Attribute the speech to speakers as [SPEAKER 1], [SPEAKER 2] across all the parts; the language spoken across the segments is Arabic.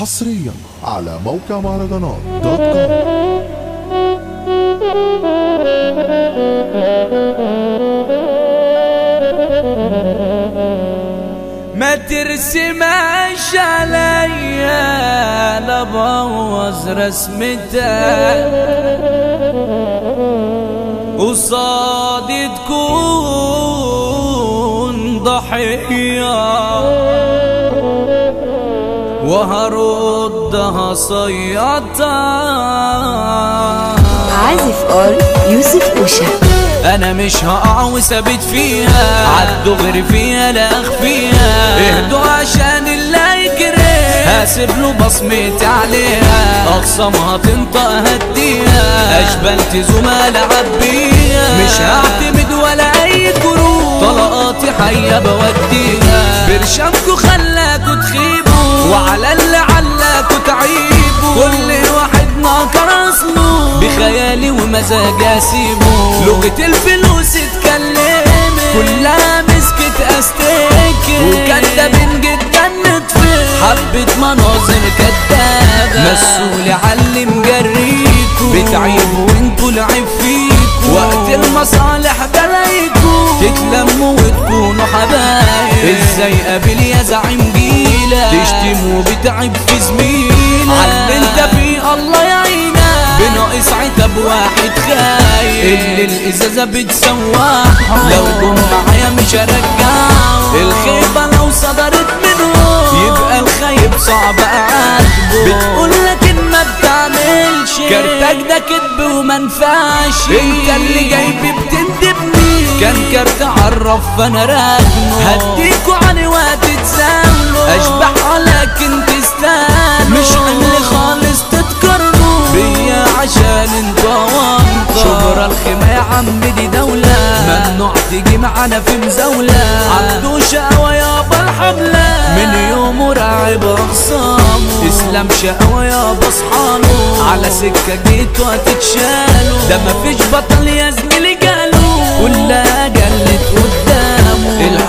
[SPEAKER 1] حصريا على موقع مهرجانات دوت كوم
[SPEAKER 2] ما ترسمش عليا لا بوظ رسمتك قصادي تكون ضحية. وهردها صيادة
[SPEAKER 3] عازف ار يوسف أوشا.
[SPEAKER 2] أنا مش هقع وثابت فيها. عدوا غير فيها لا أخفيها. اهدوا عشان اللي يجري هاسر له بصمتي عليها. اخصمها تنطق هديها. اشبلت زمال عبيها. مش هعتمد ولا أي كروب. طلقاتي حية بوديها. برشامكوا خلاكوا تخيبوا وعلى اللي علاكوا تعيبوا كل واحد ناكر اصله بخيالي ومزاج اسيبه لغة الفلوس اتكلمت كلها مسكت استيكت وكدابين جدا نطفي. حبة مناظر كدابة. مسؤول علي مجريكوا بتعيبوا تشتموا بتعب في زميلة على انت فيه الله يعينك بناقص عتب واحد خايف. اللي الإزازة بتسوحه لو جم معايا مش هرجعه الخيبة لو صدرت منه يبقى الخايب صعب أعاتبه. بتقول لكن ما بتعملش. كارتك ده كدب ومنفعش انت اللي جايبي بتندبني كان كارت عرف فانا راكنه هديكوا عن وقت تساولوا أشبح لكن تستاهلوا مش حمل خالص تتقارنوا بيا عشان أنتوا وانطة شبرا الخيمة يا عم دي دولة. ممنوع تيجي معانا في مزاولة. عبدو شقوى يابا الحملة من يوم راعب اخصامه إسلام شقوى يابا اصحاله على سكة جيتوا هتتشالوا ده مفيش بطل يا زميلي كلها جلت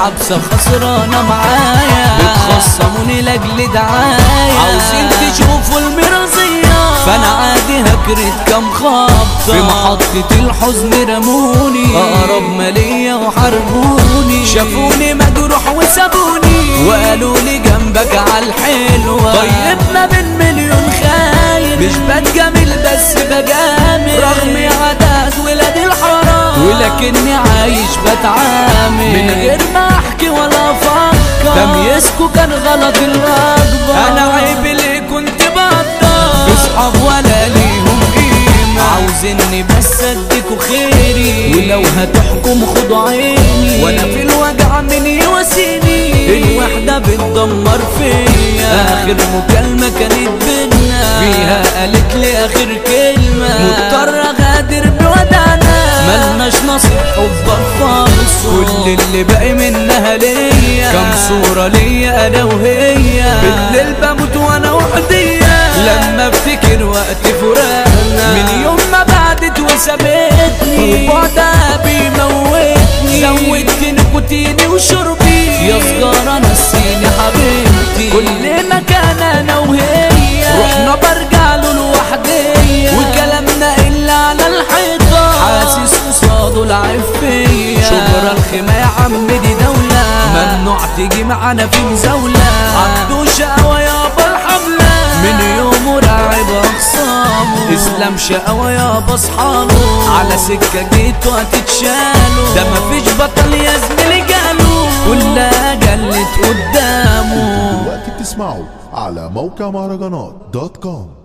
[SPEAKER 2] الحبسة خسرانة معايا. بتخصموني لأجل دعاية عاوزين تشوفوا المرازية فأنا عادي هكرت كام خبطة. في محطة الحزن رموني. اقرب مالية وحربوني شافوني مجروح وسابوني. وقالوا لي جنبك عالحلوة طيب ما بين مليون خاين. مش بتجامل بس بجامل. رغم عادات ولاد الحرام. ولكني عايش بتعامل. من غير ما ولا أفكر تمييزكوا كان غلط الرغبة أنا عيب اللي كنت بقدر في صحاب ولا ليهم قيمة. عاوزني بس اديكوا خيري. ولو هتحكم خدوا عيني. وأنا في الوجع من يواسيني الوحدة بتدمر فيا. آخر مكالمة كانت بينا. فيها قالت لي آخر كلمة. مضطر أغادر بودعنا ملناش نصيب خالص كل اللي باقي منها ليا. كم صورة ليا أنا وهي. بالليل بموت وأنا وحدية لما أفتكر وقت فراقنا. من يوم ما بعدت وسابتني. وبعدها بيموتني. زودت تيجي معانا في مزاولة. عبدو شقوى يابا الحملة. من يوم راعب اخصامه إسلام شقوى يابا أصحابه. على سكة جيتوا هتتشالوا ده مفيش بطل يا زميلي جاله كلها جلت قدامه.
[SPEAKER 1] دلوقتي بتسمعوا على موقع مهرجانات دوت كوم.